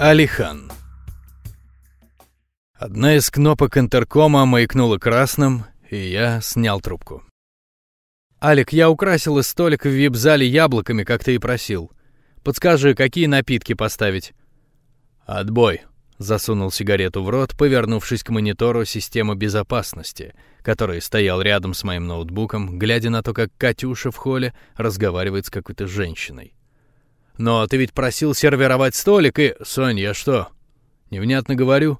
Алихан. Одна из кнопок интеркома маякнула красным, и я снял трубку. «Алик, я украсил столик в вип-зале яблоками, как ты и просил. Подскажи, какие напитки поставить?» «Отбой», — засунул сигарету в рот, повернувшись к монитору системы безопасности, который стоял рядом с моим ноутбуком, глядя на то, как Катюша в холле разговаривает с какой-то женщиной. Но ты ведь просил сервировать столик и... Сонь, я что? Невнятно говорю?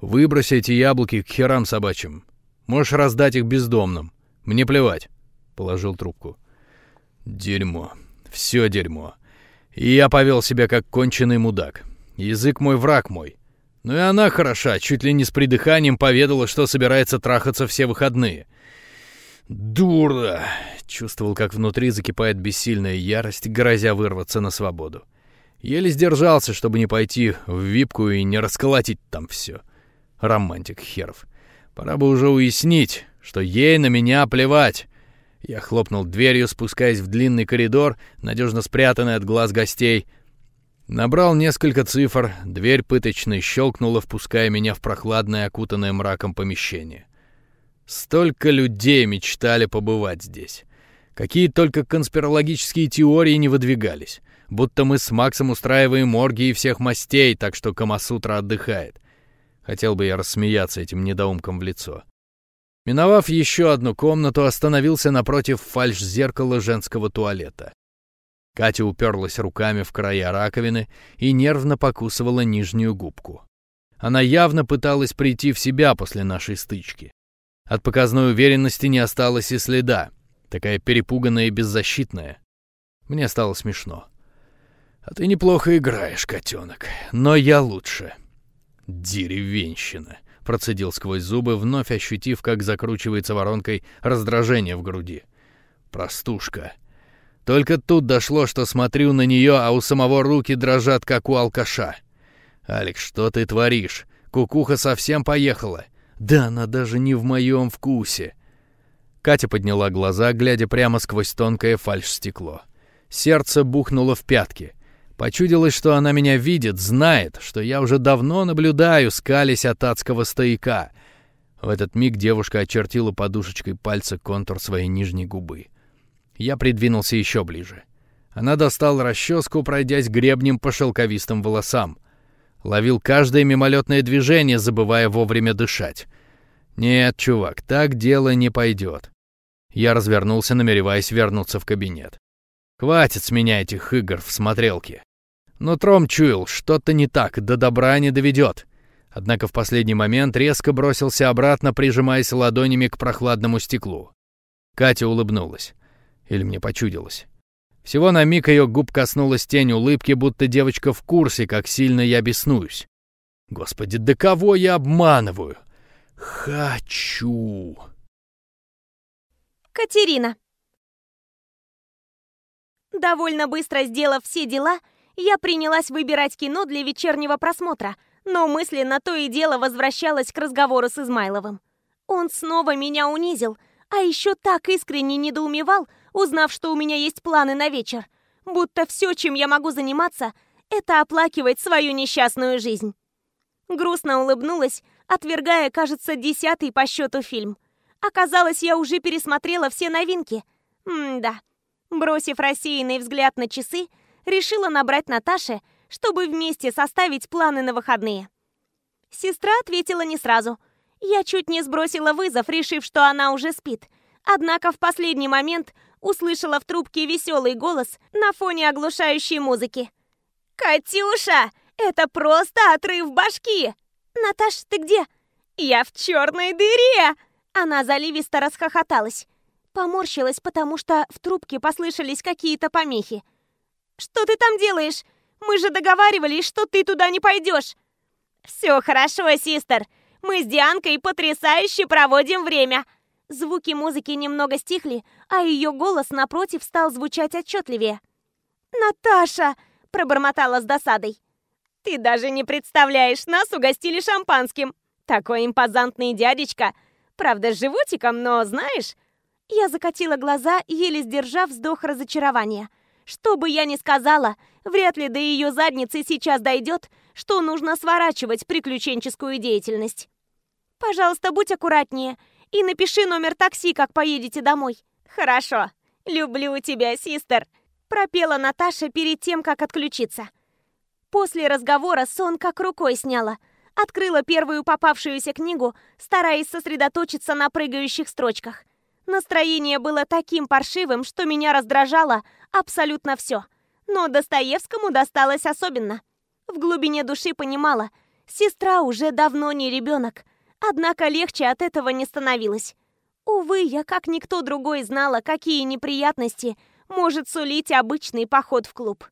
Выброси эти яблоки к херам собачьим. Можешь раздать их бездомным. Мне плевать. Положил трубку. Дерьмо. Все дерьмо. И я повел себя как конченый мудак. Язык мой враг мой. Ну и она хороша, чуть ли не с придыханием поведала, что собирается трахаться все выходные. Дура! Чувствовал, как внутри закипает бессильная ярость, грозя вырваться на свободу. Еле сдержался, чтобы не пойти в випку и не расколотить там все. Романтик херов. Пора бы уже уяснить, что ей на меня плевать. Я хлопнул дверью, спускаясь в длинный коридор, надежно спрятанный от глаз гостей. Набрал несколько цифр, дверь пыточной щелкнула, впуская меня в прохладное, окутанное мраком помещение. Столько людей мечтали побывать здесь. Какие только конспирологические теории не выдвигались. Будто мы с Максом устраиваем оргии всех мастей, так что Камасутра отдыхает. Хотел бы я рассмеяться этим недоумкам в лицо. Миновав еще одну комнату, остановился напротив фальш-зеркала женского туалета. Катя уперлась руками в края раковины и нервно покусывала нижнюю губку. Она явно пыталась прийти в себя после нашей стычки. От показной уверенности не осталось и следа такая перепуганная и беззащитная. Мне стало смешно. А ты неплохо играешь, котенок, но я лучше. Деревенщина, процедил сквозь зубы, вновь ощутив, как закручивается воронкой раздражение в груди. Простушка. Только тут дошло, что смотрю на нее, а у самого руки дрожат, как у алкаша. Алекс, что ты творишь? Кукуха совсем поехала. Да она даже не в моем вкусе. Катя подняла глаза, глядя прямо сквозь тонкое фальшстекло. Сердце бухнуло в пятки. Почудилось, что она меня видит, знает, что я уже давно наблюдаю, скались от адского стояка. В этот миг девушка очертила подушечкой пальца контур своей нижней губы. Я придвинулся еще ближе. Она достала расческу, пройдясь гребнем по шелковистым волосам. Ловил каждое мимолетное движение, забывая вовремя дышать. «Нет, чувак, так дело не пойдет». Я развернулся, намереваясь вернуться в кабинет. «Хватит с меня этих игр в смотрелке». Но Тром чуял, что-то не так, до добра не доведет. Однако в последний момент резко бросился обратно, прижимаясь ладонями к прохладному стеклу. Катя улыбнулась. Или мне почудилось. Всего на миг ее губ коснулась тень улыбки, будто девочка в курсе, как сильно я беснуюсь. Господи, да кого я обманываю? Хочу. Катерина. Довольно быстро сделав все дела, я принялась выбирать кино для вечернего просмотра, но мысленно то и дело возвращалась к разговору с Измайловым. Он снова меня унизил, а еще так искренне недоумевал, узнав, что у меня есть планы на вечер. Будто все, чем я могу заниматься, это оплакивать свою несчастную жизнь. Грустно улыбнулась, отвергая, кажется, десятый по счету фильм. Оказалось, я уже пересмотрела все новинки. М-да. Бросив рассеянный взгляд на часы, решила набрать Наташе, чтобы вместе составить планы на выходные. Сестра ответила не сразу. Я чуть не сбросила вызов, решив, что она уже спит. Однако в последний момент услышала в трубке веселый голос на фоне оглушающей музыки. «Катюша, это просто отрыв башки!» «Наташ, ты где?» «Я в черной дыре!» Она заливисто расхохоталась. Поморщилась, потому что в трубке послышались какие-то помехи. «Что ты там делаешь? Мы же договаривались, что ты туда не пойдешь!» «Все хорошо, систер. Мы с Дианкой потрясающе проводим время!» Звуки музыки немного стихли, а ее голос напротив стал звучать отчетливее. «Наташа!» – пробормотала с досадой. Ты даже не представляешь, нас угостили шампанским. Такой импозантный дядечка. Правда, с животиком, но знаешь... Я закатила глаза, еле сдержав вздох разочарования. Что бы я ни сказала, вряд ли до ее задницы сейчас дойдет, что нужно сворачивать приключенческую деятельность. Пожалуйста, будь аккуратнее и напиши номер такси, как поедете домой. Хорошо. Люблю тебя, систер, пропела Наташа перед тем, как отключиться. После разговора сон как рукой сняла. Открыла первую попавшуюся книгу, стараясь сосредоточиться на прыгающих строчках. Настроение было таким паршивым, что меня раздражало абсолютно все. Но Достоевскому досталось особенно. В глубине души понимала, сестра уже давно не ребенок, однако легче от этого не становилось. Увы, я как никто другой знала, какие неприятности может сулить обычный поход в клуб.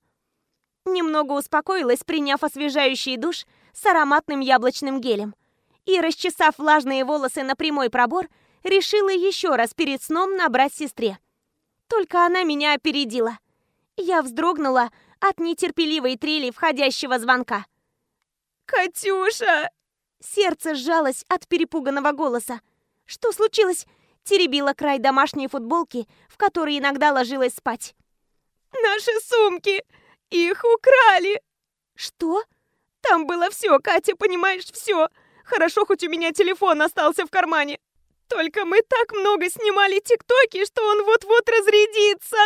Немного успокоилась, приняв освежающий душ с ароматным яблочным гелем. И, расчесав влажные волосы на прямой пробор, решила еще раз перед сном набрать сестре. Только она меня опередила. Я вздрогнула от нетерпеливой трели входящего звонка. «Катюша!» Сердце сжалось от перепуганного голоса. «Что случилось?» Теребила край домашней футболки, в которой иногда ложилась спать. «Наши сумки! Их украли!» «Что?» «Там было все, Катя, понимаешь, все! Хорошо, хоть у меня телефон остался в кармане. Только мы так много снимали тиктоки, что он вот-вот разрядится!»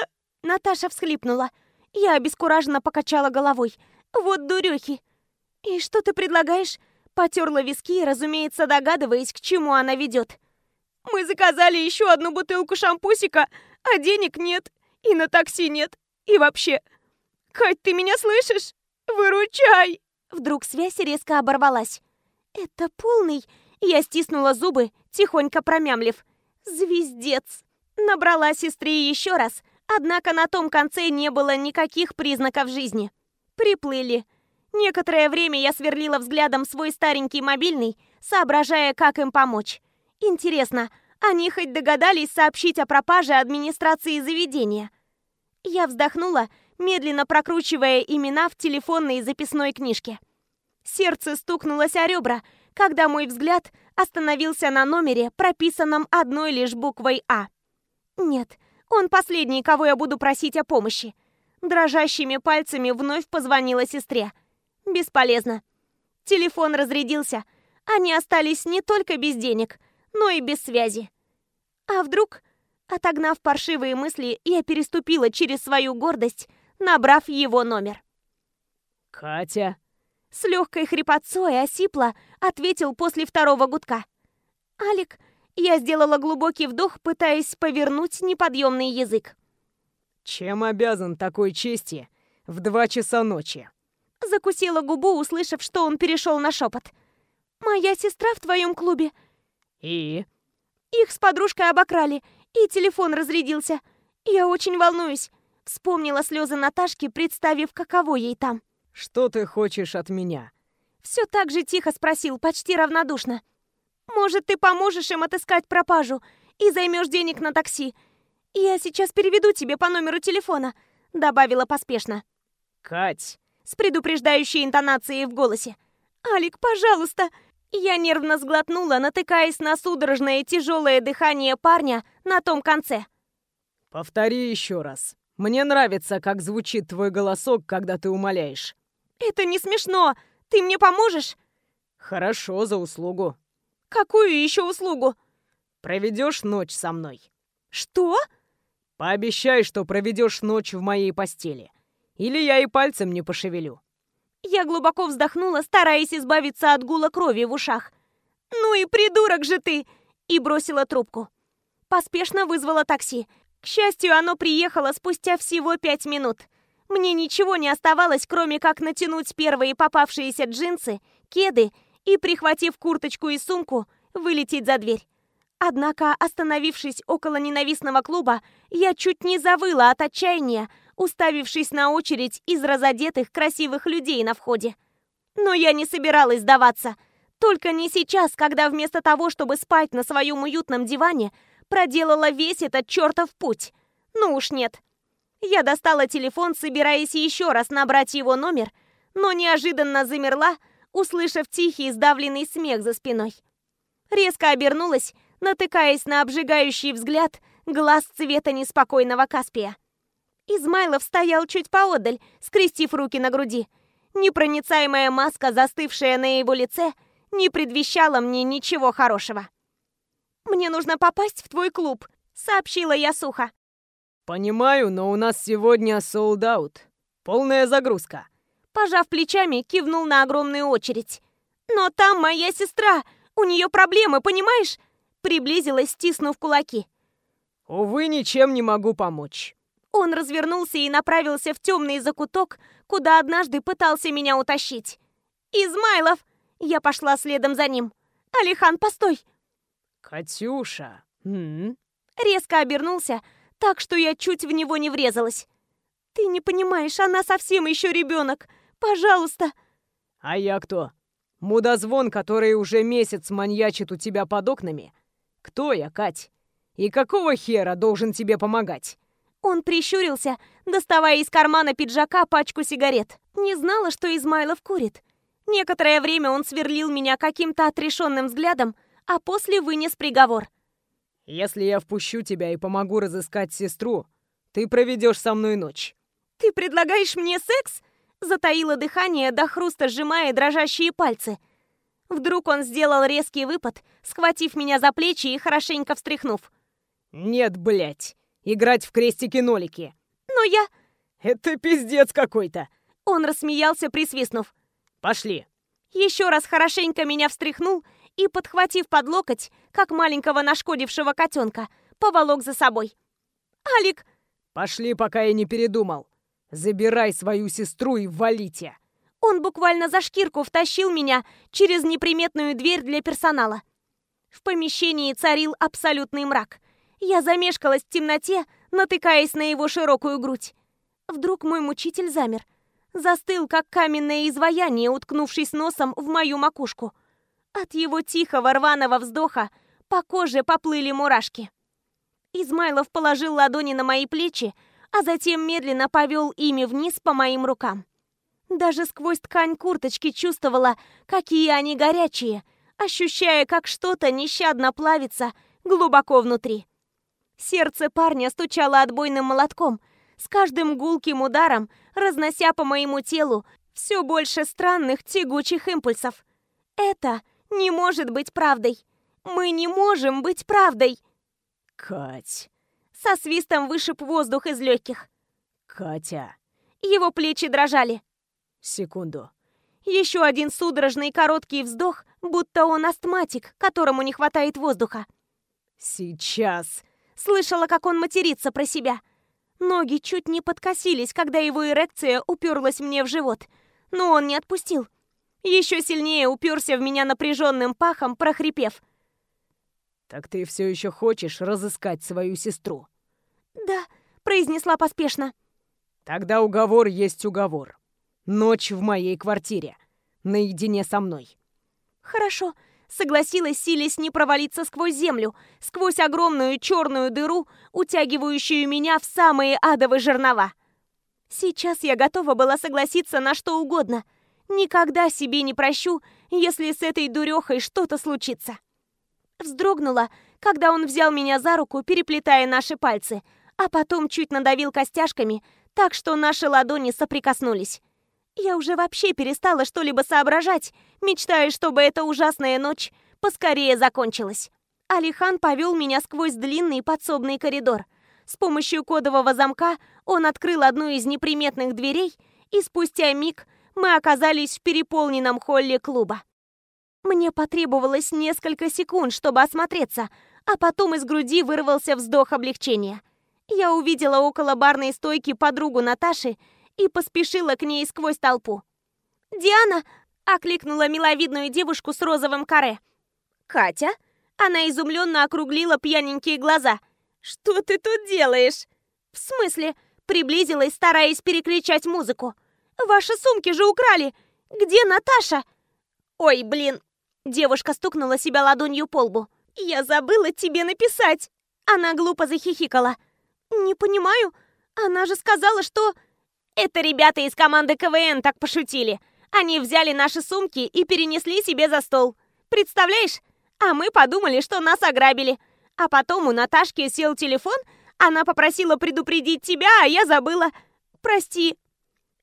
Наташа всхлипнула. Я обескураженно покачала головой. «Вот дурехи!» «И что ты предлагаешь?» Потерла виски, разумеется, догадываясь, к чему она ведет. «Мы заказали еще одну бутылку шампусика, а денег нет, и на такси нет, и вообще... Кать, ты меня слышишь? Выручай!» Вдруг связь резко оборвалась. «Это полный...» Я стиснула зубы, тихонько промямлив. «Звездец!» Набрала сестре еще раз, однако на том конце не было никаких признаков жизни. Приплыли. Некоторое время я сверлила взглядом свой старенький мобильный, соображая, как им помочь. Интересно, они хоть догадались сообщить о пропаже администрации заведения? Я вздохнула, медленно прокручивая имена в телефонной записной книжке. Сердце стукнулось о ребра, когда мой взгляд остановился на номере, прописанном одной лишь буквой «А». Нет, он последний, кого я буду просить о помощи. Дрожащими пальцами вновь позвонила сестре. Бесполезно. Телефон разрядился. Они остались не только без денег, но и без связи. А вдруг, отогнав паршивые мысли, я переступила через свою гордость, набрав его номер. «Катя?» С легкой хрипотцой осипла, ответил после второго гудка. «Алик, я сделала глубокий вдох, пытаясь повернуть неподъемный язык. «Чем обязан такой чести в два часа ночи?» Закусила губу, услышав, что он перешел на шепот. «Моя сестра в твоем клубе». «И?» «Их с подружкой обокрали, и телефон разрядился. Я очень волнуюсь». Вспомнила слезы Наташки, представив, каково ей там. «Что ты хочешь от меня?» Все так же тихо спросил, почти равнодушно. «Может, ты поможешь им отыскать пропажу и займешь денег на такси? Я сейчас переведу тебе по номеру телефона», добавила поспешно. «Кать!» С предупреждающей интонацией в голосе. «Алик, пожалуйста!» Я нервно сглотнула, натыкаясь на судорожное тяжелое дыхание парня на том конце. «Повтори еще раз. Мне нравится, как звучит твой голосок, когда ты умоляешь». «Это не смешно. Ты мне поможешь?» «Хорошо, за услугу». «Какую еще услугу?» «Проведешь ночь со мной». «Что?» «Пообещай, что проведешь ночь в моей постели. Или я и пальцем не пошевелю». Я глубоко вздохнула, стараясь избавиться от гула крови в ушах. «Ну и придурок же ты!» И бросила трубку. Поспешно вызвала такси. К счастью, оно приехало спустя всего пять минут. Мне ничего не оставалось, кроме как натянуть первые попавшиеся джинсы, кеды и, прихватив курточку и сумку, вылететь за дверь. Однако, остановившись около ненавистного клуба, я чуть не завыла от отчаяния, уставившись на очередь из разодетых красивых людей на входе. Но я не собиралась сдаваться. Только не сейчас, когда вместо того, чтобы спать на своем уютном диване, проделала весь этот чертов путь. Ну уж нет. Я достала телефон, собираясь еще раз набрать его номер, но неожиданно замерла, услышав тихий сдавленный смех за спиной. Резко обернулась, натыкаясь на обжигающий взгляд глаз цвета неспокойного Каспия. Измайлов стоял чуть поодаль, скрестив руки на груди. Непроницаемая маска, застывшая на его лице, не предвещала мне ничего хорошего. «Мне нужно попасть в твой клуб», — сообщила я сухо. «Понимаю, но у нас сегодня out. Полная загрузка». Пожав плечами, кивнул на огромную очередь. «Но там моя сестра! У нее проблемы, понимаешь?» Приблизилась, стиснув кулаки. «Увы, ничем не могу помочь». Он развернулся и направился в темный закуток, куда однажды пытался меня утащить. «Измайлов!» Я пошла следом за ним. «Алихан, постой!» «Катюша!» М -м. Резко обернулся, так что я чуть в него не врезалась. «Ты не понимаешь, она совсем еще ребенок. Пожалуйста!» «А я кто? Мудозвон, который уже месяц маньячит у тебя под окнами? Кто я, Кать? И какого хера должен тебе помогать?» Он прищурился, доставая из кармана пиджака пачку сигарет. Не знала, что Измайлов курит. Некоторое время он сверлил меня каким-то отрешенным взглядом, а после вынес приговор. «Если я впущу тебя и помогу разыскать сестру, ты проведешь со мной ночь». «Ты предлагаешь мне секс?» Затаила дыхание, до хруста сжимая дрожащие пальцы. Вдруг он сделал резкий выпад, схватив меня за плечи и хорошенько встряхнув. «Нет, блядь, играть в крестики-нолики». «Но я...» «Это пиздец какой-то!» Он рассмеялся, присвистнув. «Пошли!» Еще раз хорошенько меня встряхнул и, подхватив под локоть, как маленького нашкодившего котенка, поволок за собой. «Алик!» «Пошли, пока я не передумал. Забирай свою сестру и валите!» Он буквально за шкирку втащил меня через неприметную дверь для персонала. В помещении царил абсолютный мрак. Я замешкалась в темноте, натыкаясь на его широкую грудь. Вдруг мой мучитель замер. Застыл, как каменное изваяние, уткнувшись носом в мою макушку. От его тихого рваного вздоха по коже поплыли мурашки. Измайлов положил ладони на мои плечи, а затем медленно повел ими вниз по моим рукам. Даже сквозь ткань курточки чувствовала, какие они горячие, ощущая, как что-то нещадно плавится глубоко внутри. Сердце парня стучало отбойным молотком, с каждым гулким ударом разнося по моему телу все больше странных тягучих импульсов. Это не может быть правдой. Мы не можем быть правдой. Кать. Со свистом вышиб воздух из легких. Катя. Его плечи дрожали. Секунду. Еще один судорожный короткий вздох, будто он астматик, которому не хватает воздуха. Сейчас. Слышала, как он матерится про себя. Ноги чуть не подкосились, когда его эрекция уперлась мне в живот. Но он не отпустил. Еще сильнее уперся в меня напряженным пахом, прохрипев. «Так ты все еще хочешь разыскать свою сестру?» «Да», — произнесла поспешно. «Тогда уговор есть уговор. Ночь в моей квартире. Наедине со мной». «Хорошо», согласилась, силясь не провалиться сквозь землю, сквозь огромную черную дыру, утягивающую меня в самые адовые жернова. Сейчас я готова была согласиться на что угодно. Никогда себе не прощу, если с этой дурехой что-то случится. Вздрогнула, когда он взял меня за руку, переплетая наши пальцы, а потом чуть надавил костяшками, так что наши ладони соприкоснулись. Я уже вообще перестала что-либо соображать, мечтая, чтобы эта ужасная ночь поскорее закончилась. Алихан повел меня сквозь длинный подсобный коридор. С помощью кодового замка он открыл одну из неприметных дверей, и спустя миг мы оказались в переполненном холле клуба. Мне потребовалось несколько секунд, чтобы осмотреться, а потом из груди вырвался вздох облегчения. Я увидела около барной стойки подругу Наташи и поспешила к ней сквозь толпу. «Диана!» — окликнула миловидную девушку с розовым каре. «Катя?» Она изумленно округлила пьяненькие глаза. «Что ты тут делаешь?» «В смысле?» Приблизилась, стараясь перекричать музыку. «Ваши сумки же украли! Где Наташа?» «Ой, блин!» Девушка стукнула себя ладонью по лбу. «Я забыла тебе написать!» Она глупо захихикала. «Не понимаю. Она же сказала, что...» Это ребята из команды КВН так пошутили. Они взяли наши сумки и перенесли себе за стол. Представляешь? А мы подумали, что нас ограбили. А потом у Наташки сел телефон, Она попросила предупредить тебя, а я забыла. Прости.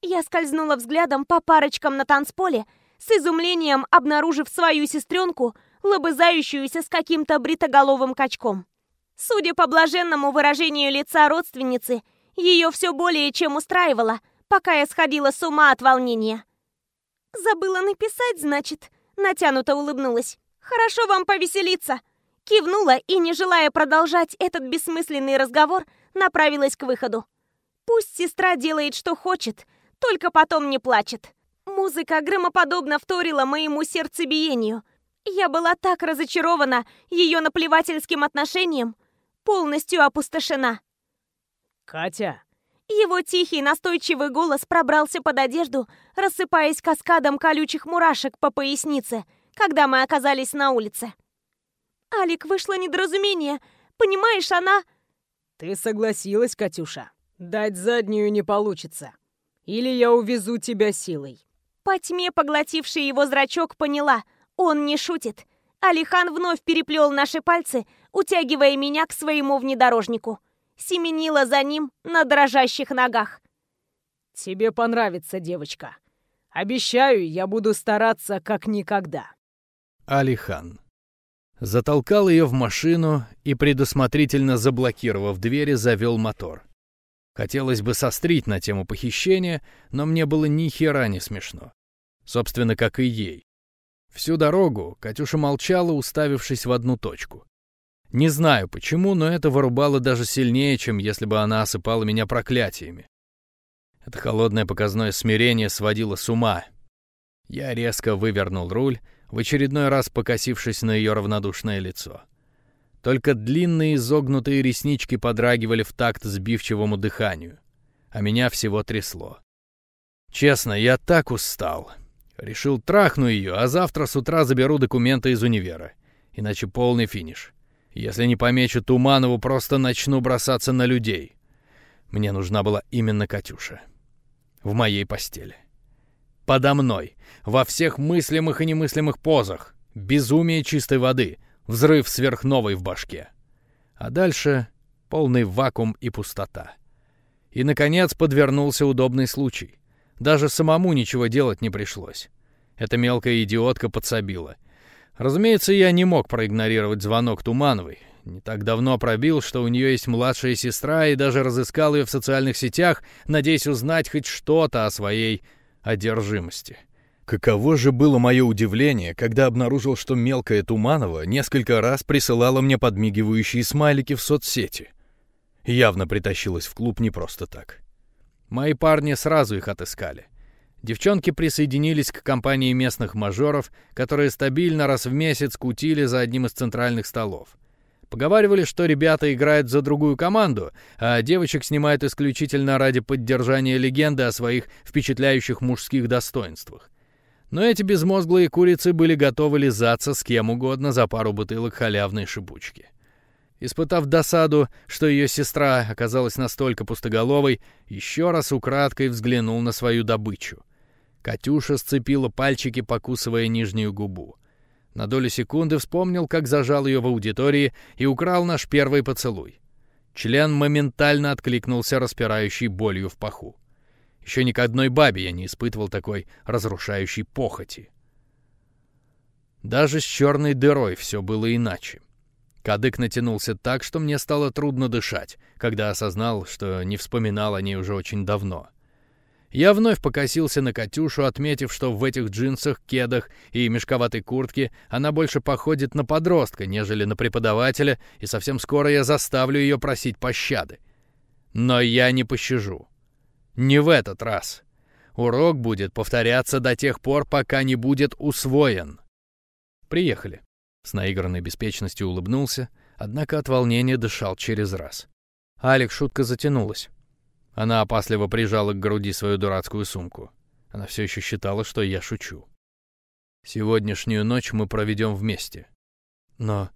Я скользнула взглядом по парочкам на танцполе, с изумлением обнаружив свою сестренку, лобызающуюся с каким-то бритоголовым качком. Судя по блаженному выражению лица родственницы, ее все более чем устраивало, пока я сходила с ума от волнения. «Забыла написать, значит?» Натянуто улыбнулась. «Хорошо вам повеселиться!» Кивнула и, не желая продолжать этот бессмысленный разговор, направилась к выходу. Пусть сестра делает, что хочет, только потом не плачет. Музыка громоподобно вторила моему сердцебиению. Я была так разочарована ее наплевательским отношением, полностью опустошена. «Катя!» Его тихий, настойчивый голос пробрался под одежду, рассыпаясь каскадом колючих мурашек по пояснице, когда мы оказались на улице. «Алик, вышло недоразумение. Понимаешь, она...» «Ты согласилась, Катюша? Дать заднюю не получится. Или я увезу тебя силой». По тьме, поглотивший его зрачок, поняла. Он не шутит. Алихан вновь переплел наши пальцы, утягивая меня к своему внедорожнику семенила за ним на дрожащих ногах. «Тебе понравится, девочка. Обещаю, я буду стараться как никогда». Алихан. Затолкал ее в машину и, предусмотрительно заблокировав двери, завел мотор. Хотелось бы сострить на тему похищения, но мне было ни хера не смешно. Собственно, как и ей. Всю дорогу Катюша молчала, уставившись в одну точку. Не знаю почему, но это вырубало даже сильнее, чем если бы она осыпала меня проклятиями. Это холодное показное смирение сводило с ума. Я резко вывернул руль, в очередной раз покосившись на ее равнодушное лицо. Только длинные изогнутые реснички подрагивали в такт сбивчивому дыханию, а меня всего трясло. Честно, я так устал. Решил трахну ее, а завтра с утра заберу документы из универа. Иначе полный финиш. Если не помечу Туманову, просто начну бросаться на людей. Мне нужна была именно Катюша. В моей постели. Подо мной. Во всех мыслимых и немыслимых позах. Безумие чистой воды. Взрыв сверхновой в башке. А дальше полный вакуум и пустота. И, наконец, подвернулся удобный случай. Даже самому ничего делать не пришлось. Эта мелкая идиотка подсобила — Разумеется, я не мог проигнорировать звонок Тумановой. Не так давно пробил, что у нее есть младшая сестра, и даже разыскал ее в социальных сетях, надеясь узнать хоть что-то о своей одержимости. Каково же было мое удивление, когда обнаружил, что мелкая Туманова несколько раз присылала мне подмигивающие смайлики в соцсети. Явно притащилась в клуб не просто так. Мои парни сразу их отыскали — Девчонки присоединились к компании местных мажоров, которые стабильно раз в месяц кутили за одним из центральных столов. Поговаривали, что ребята играют за другую команду, а девочек снимают исключительно ради поддержания легенды о своих впечатляющих мужских достоинствах. Но эти безмозглые курицы были готовы лизаться с кем угодно за пару бутылок халявной шипучки. Испытав досаду, что ее сестра оказалась настолько пустоголовой, еще раз украдкой взглянул на свою добычу. Катюша сцепила пальчики, покусывая нижнюю губу. На долю секунды вспомнил, как зажал ее в аудитории и украл наш первый поцелуй. Член моментально откликнулся распирающей болью в паху. Еще ни к одной бабе я не испытывал такой разрушающей похоти. Даже с черной дырой все было иначе. Кадык натянулся так, что мне стало трудно дышать, когда осознал, что не вспоминал о ней уже очень давно. Я вновь покосился на Катюшу, отметив, что в этих джинсах, кедах и мешковатой куртке она больше походит на подростка, нежели на преподавателя, и совсем скоро я заставлю ее просить пощады. Но я не пощажу. Не в этот раз. Урок будет повторяться до тех пор, пока не будет усвоен. Приехали. С наигранной беспечностью улыбнулся, однако от волнения дышал через раз. Алекс шутка затянулась. Она опасливо прижала к груди свою дурацкую сумку. Она все еще считала, что я шучу. Сегодняшнюю ночь мы проведем вместе. Но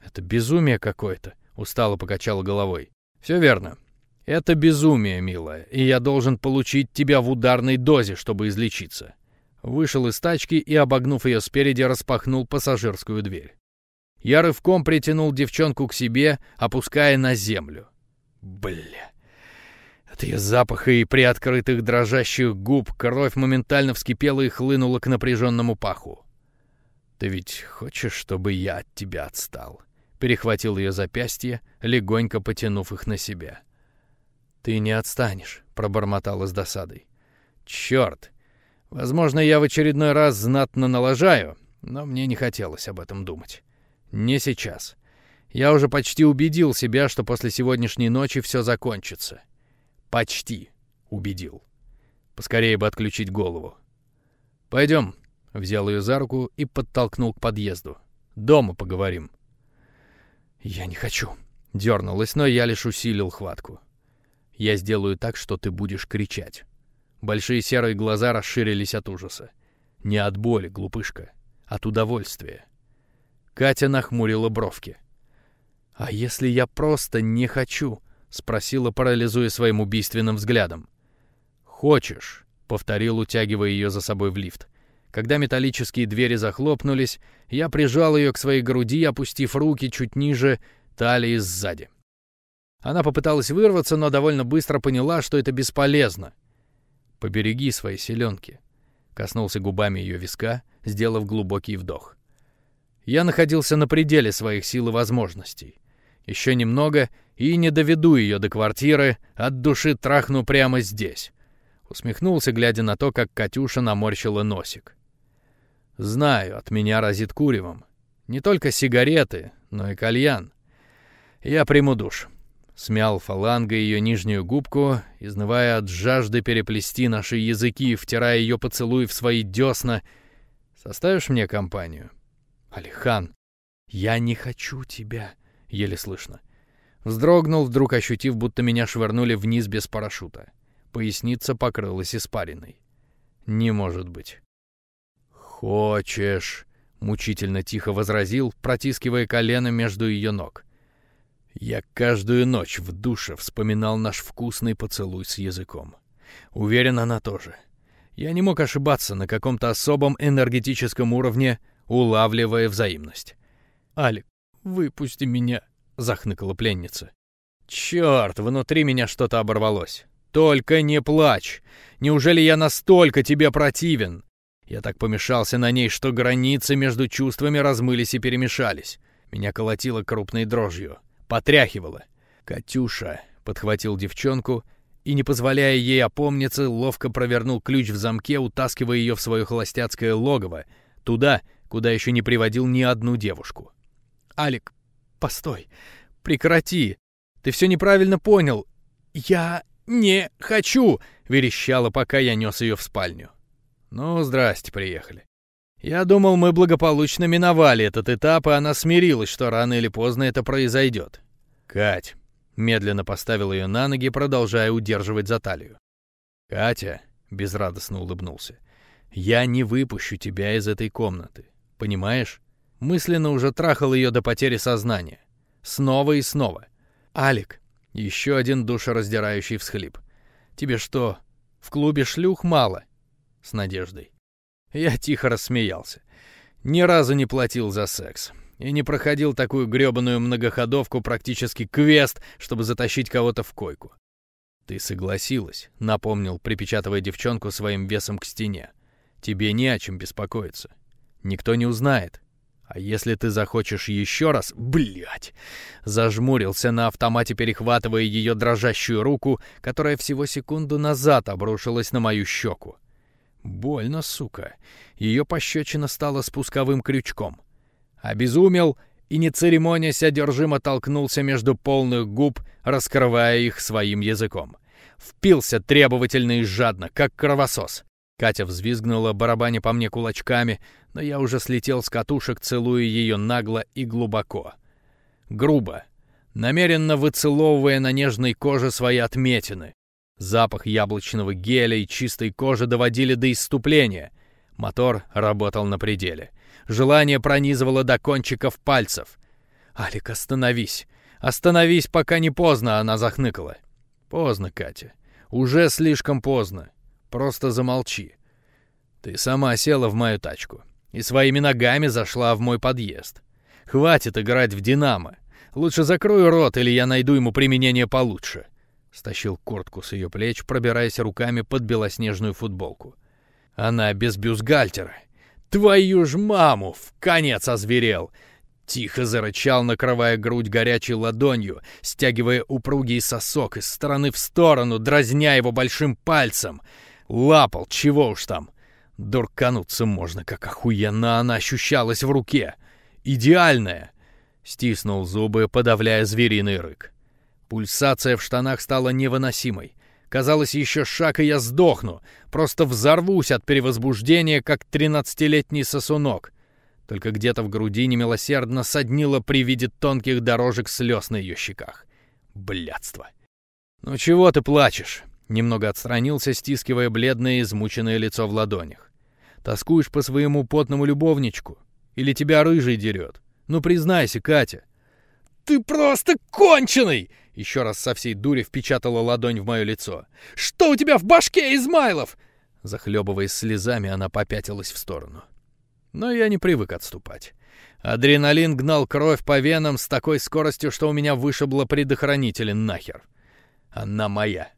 это безумие какое-то, устало покачала головой. Все верно. Это безумие, милая, и я должен получить тебя в ударной дозе, чтобы излечиться. Вышел из тачки и, обогнув ее спереди, распахнул пассажирскую дверь. Я рывком притянул девчонку к себе, опуская на землю. Бля. От ее запаха и приоткрытых дрожащих губ кровь моментально вскипела и хлынула к напряженному паху. «Ты ведь хочешь, чтобы я от тебя отстал?» Перехватил ее запястье, легонько потянув их на себя. «Ты не отстанешь», — пробормотала с досадой. «Черт! Возможно, я в очередной раз знатно налажаю, но мне не хотелось об этом думать. Не сейчас. Я уже почти убедил себя, что после сегодняшней ночи все закончится. Почти убедил. Поскорее бы отключить голову. «Пойдем», — взял ее за руку и подтолкнул к подъезду. «Дома поговорим». «Я не хочу», — дернулась, но я лишь усилил хватку. «Я сделаю так, что ты будешь кричать». Большие серые глаза расширились от ужаса. Не от боли, глупышка, от удовольствия. Катя нахмурила бровки. «А если я просто не хочу?» — спросила, парализуя своим убийственным взглядом. «Хочешь», — повторил, утягивая ее за собой в лифт. Когда металлические двери захлопнулись, я прижал ее к своей груди, опустив руки чуть ниже талии сзади. Она попыталась вырваться, но довольно быстро поняла, что это бесполезно. Побереги свои селенки. Коснулся губами ее виска, сделав глубокий вдох. Я находился на пределе своих сил и возможностей. Еще немного, и не доведу ее до квартиры, от души трахну прямо здесь. Усмехнулся, глядя на то, как Катюша наморщила носик. Знаю, от меня разит куревом. Не только сигареты, но и кальян. Я приму душ смял фалангой ее нижнюю губку, изнывая от жажды переплести наши языки, втирая ее поцелуй в свои десна. «Составишь мне компанию?» «Алихан, я не хочу тебя», — еле слышно. Вздрогнул, вдруг ощутив, будто меня швырнули вниз без парашюта. Поясница покрылась испариной. «Не может быть». «Хочешь», — мучительно тихо возразил, протискивая колено между ее ног. Я каждую ночь в душе вспоминал наш вкусный поцелуй с языком. Уверен, она тоже. Я не мог ошибаться на каком-то особом энергетическом уровне, улавливая взаимность. «Алик, выпусти меня», — захныкала пленница. «Черт, внутри меня что-то оборвалось. Только не плачь! Неужели я настолько тебе противен?» Я так помешался на ней, что границы между чувствами размылись и перемешались. Меня колотило крупной дрожью потряхивало. «Катюша», — подхватил девчонку и, не позволяя ей опомниться, ловко провернул ключ в замке, утаскивая ее в свое холостяцкое логово, туда, куда еще не приводил ни одну девушку. «Алик, постой, прекрати, ты все неправильно понял. Я не хочу!» — верещала, пока я нес ее в спальню. «Ну, здрасте, приехали. Я думал, мы благополучно миновали этот этап, и она смирилась, что рано или поздно это произойдет. Кать медленно поставил ее на ноги, продолжая удерживать за талию. Катя безрадостно улыбнулся. Я не выпущу тебя из этой комнаты. Понимаешь? Мысленно уже трахал ее до потери сознания. Снова и снова. Алик, еще один душераздирающий всхлип. Тебе что, в клубе шлюх мало? С надеждой. Я тихо рассмеялся. Ни разу не платил за секс. И не проходил такую грёбаную многоходовку, практически квест, чтобы затащить кого-то в койку. «Ты согласилась», — напомнил, припечатывая девчонку своим весом к стене. «Тебе не о чем беспокоиться. Никто не узнает. А если ты захочешь еще раз... Блять! Зажмурился на автомате, перехватывая ее дрожащую руку, которая всего секунду назад обрушилась на мою щеку. Больно, сука. Ее пощечина стала спусковым крючком. Обезумел и, не церемонясь, одержимо толкнулся между полных губ, раскрывая их своим языком. Впился требовательно и жадно, как кровосос. Катя взвизгнула, барабаня по мне кулачками, но я уже слетел с катушек, целуя ее нагло и глубоко. Грубо, намеренно выцеловывая на нежной коже свои отметины, Запах яблочного геля и чистой кожи доводили до исступления. Мотор работал на пределе. Желание пронизывало до кончиков пальцев. «Алик, остановись! Остановись, пока не поздно!» Она захныкала. «Поздно, Катя. Уже слишком поздно. Просто замолчи. Ты сама села в мою тачку и своими ногами зашла в мой подъезд. Хватит играть в «Динамо». Лучше закрой рот, или я найду ему применение получше. Стащил куртку с ее плеч, пробираясь руками под белоснежную футболку. Она без бюстгальтера. Твою ж маму! В конец озверел! Тихо зарычал, накрывая грудь горячей ладонью, стягивая упругий сосок из стороны в сторону, дразня его большим пальцем. Лапал, чего уж там. Дуркануться можно, как охуенно она ощущалась в руке. Идеальная. Стиснул зубы, подавляя звериный рык. Пульсация в штанах стала невыносимой. Казалось, еще шаг, и я сдохну. Просто взорвусь от перевозбуждения, как тринадцатилетний сосунок. Только где-то в груди немилосердно соднило при виде тонких дорожек слез на ее щеках. Блядство. «Ну чего ты плачешь?» Немного отстранился, стискивая бледное измученное лицо в ладонях. «Тоскуешь по своему потному любовничку? Или тебя рыжий дерет? Ну признайся, Катя!» «Ты просто конченый!» Еще раз со всей дури впечатала ладонь в мое лицо. «Что у тебя в башке, Измайлов?» Захлебываясь слезами, она попятилась в сторону. Но я не привык отступать. Адреналин гнал кровь по венам с такой скоростью, что у меня вышибло предохранители нахер. Она моя.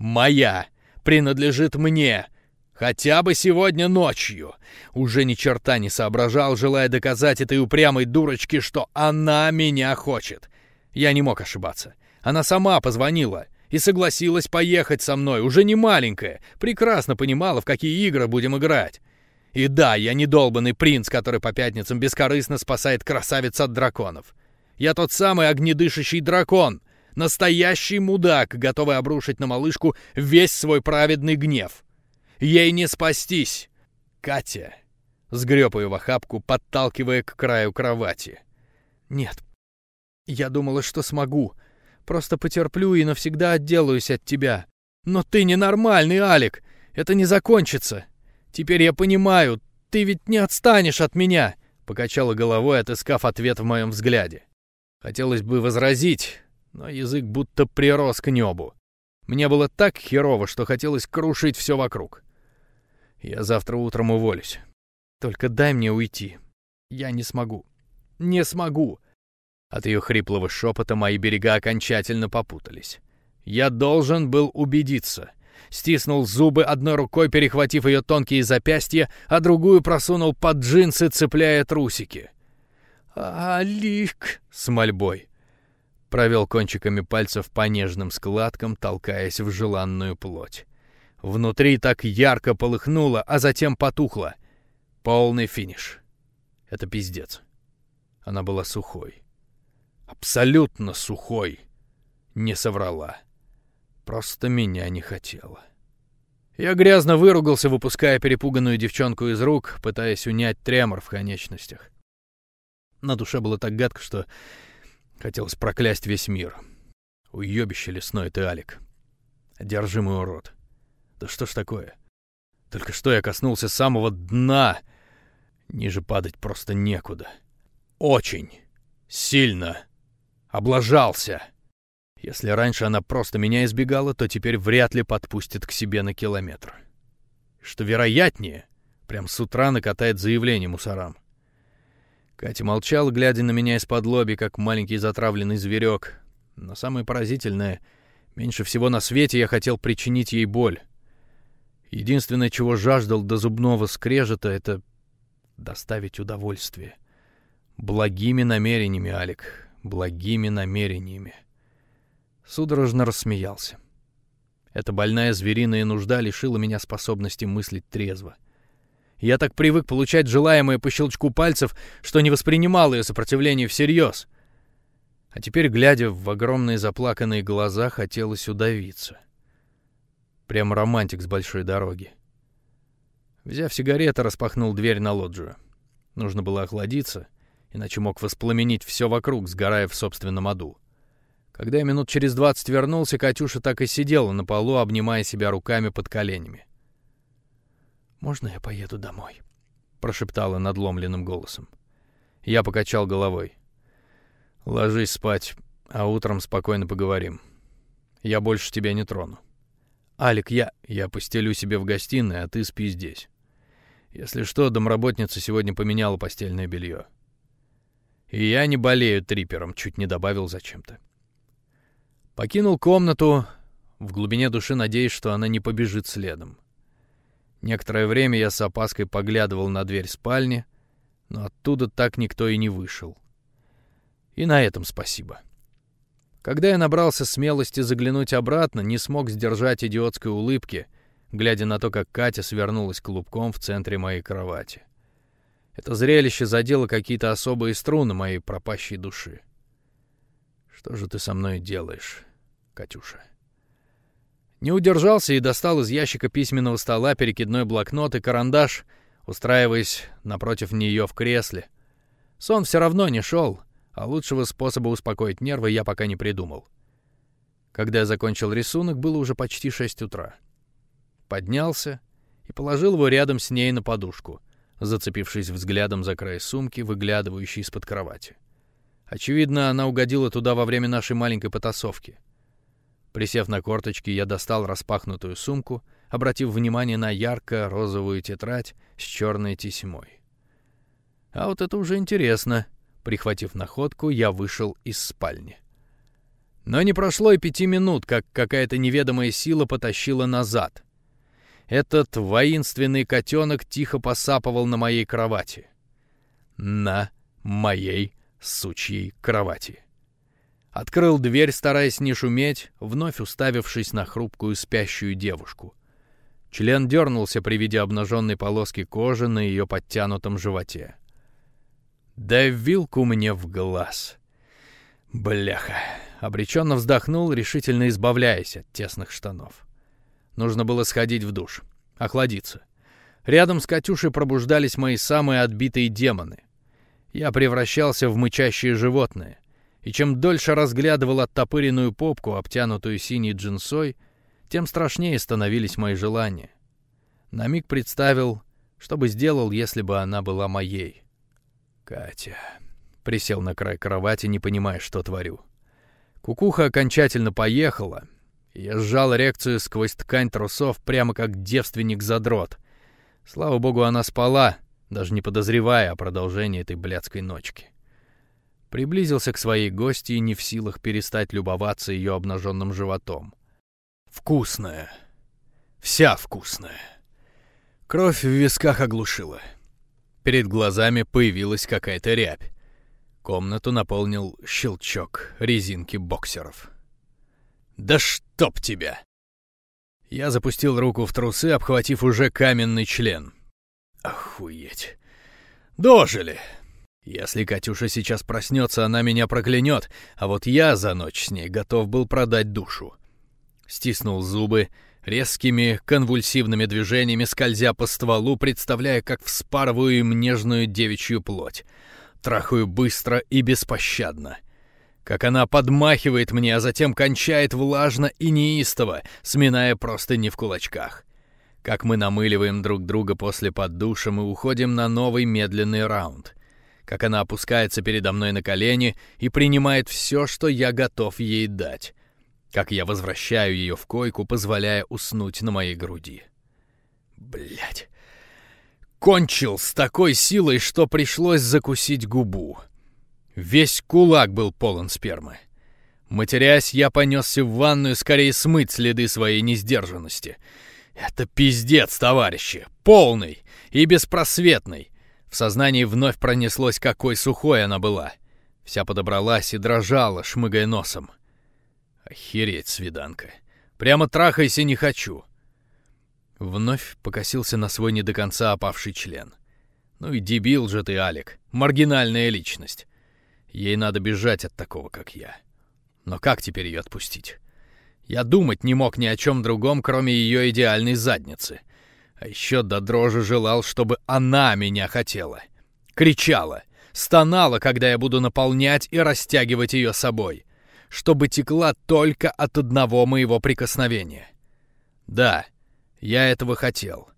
Моя. Принадлежит мне. Хотя бы сегодня ночью. Уже ни черта не соображал, желая доказать этой упрямой дурочке, что она меня хочет. Я не мог ошибаться. Она сама позвонила и согласилась поехать со мной, уже не маленькая, прекрасно понимала, в какие игры будем играть. И да, я не долбанный принц, который по пятницам бескорыстно спасает красавиц от драконов. Я тот самый огнедышащий дракон, настоящий мудак, готовый обрушить на малышку весь свой праведный гнев. Ей не спастись. Катя сгреб ее в охапку, подталкивая к краю кровати. Нет, я думала, что смогу, Просто потерплю и навсегда отделаюсь от тебя. Но ты ненормальный, Алик. Это не закончится. Теперь я понимаю, ты ведь не отстанешь от меня, покачала головой, отыскав ответ в моем взгляде. Хотелось бы возразить, но язык будто прирос к небу. Мне было так херово, что хотелось крушить все вокруг. Я завтра утром уволюсь. Только дай мне уйти. Я не смогу. Не смогу. От ее хриплого шепота мои берега окончательно попутались. Я должен был убедиться. Стиснул зубы одной рукой, перехватив ее тонкие запястья, а другую просунул под джинсы, цепляя трусики. «Алик!» — с мольбой. Провел кончиками пальцев по нежным складкам, толкаясь в желанную плоть. Внутри так ярко полыхнуло, а затем потухло. Полный финиш. Это пиздец. Она была сухой. Абсолютно сухой. Не соврала. Просто меня не хотела. Я грязно выругался, выпуская перепуганную девчонку из рук, пытаясь унять тремор в конечностях. На душе было так гадко, что хотелось проклясть весь мир. Уёбище лесной ты, Алик. Одержимый урод. Да что ж такое? Только что я коснулся самого дна. Ниже падать просто некуда. Очень сильно Облажался. Если раньше она просто меня избегала, то теперь вряд ли подпустит к себе на километр. Что вероятнее, прям с утра накатает заявление мусорам. Катя молчала, глядя на меня из-под лоби, как маленький затравленный зверек. Но самое поразительное, меньше всего на свете я хотел причинить ей боль. Единственное, чего жаждал до зубного скрежета, это доставить удовольствие. Благими намерениями, Алик благими намерениями. Судорожно рассмеялся. Эта больная звериная нужда лишила меня способности мыслить трезво. Я так привык получать желаемое по щелчку пальцев, что не воспринимал ее сопротивление всерьез. А теперь, глядя в огромные заплаканные глаза, хотелось удавиться. Прям романтик с большой дороги. Взяв сигареты, распахнул дверь на лоджию. Нужно было охладиться — иначе мог воспламенить все вокруг, сгорая в собственном аду. Когда я минут через двадцать вернулся, Катюша так и сидела на полу, обнимая себя руками под коленями. «Можно я поеду домой?» — прошептала надломленным голосом. Я покачал головой. «Ложись спать, а утром спокойно поговорим. Я больше тебя не трону. Алик, я... Я постелю себе в гостиной, а ты спи здесь. Если что, домработница сегодня поменяла постельное белье. И я не болею трипером, чуть не добавил зачем-то. Покинул комнату, в глубине души надеясь, что она не побежит следом. Некоторое время я с опаской поглядывал на дверь спальни, но оттуда так никто и не вышел. И на этом спасибо. Когда я набрался смелости заглянуть обратно, не смог сдержать идиотской улыбки, глядя на то, как Катя свернулась клубком в центре моей кровати. Это зрелище задело какие-то особые струны моей пропащей души. Что же ты со мной делаешь, Катюша? Не удержался и достал из ящика письменного стола перекидной блокнот и карандаш, устраиваясь напротив нее в кресле. Сон все равно не шел, а лучшего способа успокоить нервы я пока не придумал. Когда я закончил рисунок, было уже почти шесть утра. Поднялся и положил его рядом с ней на подушку, зацепившись взглядом за край сумки, выглядывающей из-под кровати. Очевидно, она угодила туда во время нашей маленькой потасовки — Присев на корточки, я достал распахнутую сумку, обратив внимание на ярко-розовую тетрадь с черной тесьмой. А вот это уже интересно. Прихватив находку, я вышел из спальни. Но не прошло и пяти минут, как какая-то неведомая сила потащила назад. Этот воинственный котенок тихо посапывал на моей кровати. На моей сучьей кровати. Открыл дверь, стараясь не шуметь, вновь уставившись на хрупкую спящую девушку. Член дернулся при виде обнаженной полоски кожи на ее подтянутом животе. «Дай вилку мне в глаз!» «Бляха!» — обреченно вздохнул, решительно избавляясь от тесных штанов. Нужно было сходить в душ, охладиться. Рядом с Катюшей пробуждались мои самые отбитые демоны. Я превращался в мычащее животное — и чем дольше разглядывал оттопыренную попку, обтянутую синей джинсой, тем страшнее становились мои желания. На миг представил, что бы сделал, если бы она была моей. Катя. Присел на край кровати, не понимая, что творю. Кукуха окончательно поехала. Я сжал эрекцию сквозь ткань трусов, прямо как девственник-задрот. Слава богу, она спала, даже не подозревая о продолжении этой блядской ночки приблизился к своей гости и не в силах перестать любоваться ее обнаженным животом. Вкусная. Вся вкусная. Кровь в висках оглушила. Перед глазами появилась какая-то рябь. Комнату наполнил щелчок резинки боксеров. «Да чтоб тебя!» Я запустил руку в трусы, обхватив уже каменный член. «Охуеть! Дожили!» Если Катюша сейчас проснется, она меня проклянет, а вот я за ночь с ней готов был продать душу. Стиснул зубы, резкими конвульсивными движениями скользя по стволу, представляя, как вспарываю им нежную девичью плоть. Трахаю быстро и беспощадно. Как она подмахивает мне, а затем кончает влажно и неистово, сминая просто не в кулачках. Как мы намыливаем друг друга после поддуша, мы уходим на новый медленный раунд — как она опускается передо мной на колени и принимает все, что я готов ей дать, как я возвращаю ее в койку, позволяя уснуть на моей груди. Блять. Кончил с такой силой, что пришлось закусить губу. Весь кулак был полон спермы. Матерясь, я понесся в ванную скорее смыть следы своей несдержанности. Это пиздец, товарищи, полный и беспросветный. В сознании вновь пронеслось, какой сухой она была. Вся подобралась и дрожала, шмыгая носом. Охереть, свиданка. Прямо трахайся не хочу. Вновь покосился на свой не до конца опавший член. Ну и дебил же ты, Алик. Маргинальная личность. Ей надо бежать от такого, как я. Но как теперь ее отпустить? Я думать не мог ни о чем другом, кроме ее идеальной задницы. А еще до дрожи желал, чтобы она меня хотела. Кричала, стонала, когда я буду наполнять и растягивать ее собой. Чтобы текла только от одного моего прикосновения. Да, я этого хотел.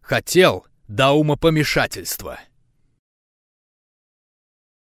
Хотел до умопомешательства.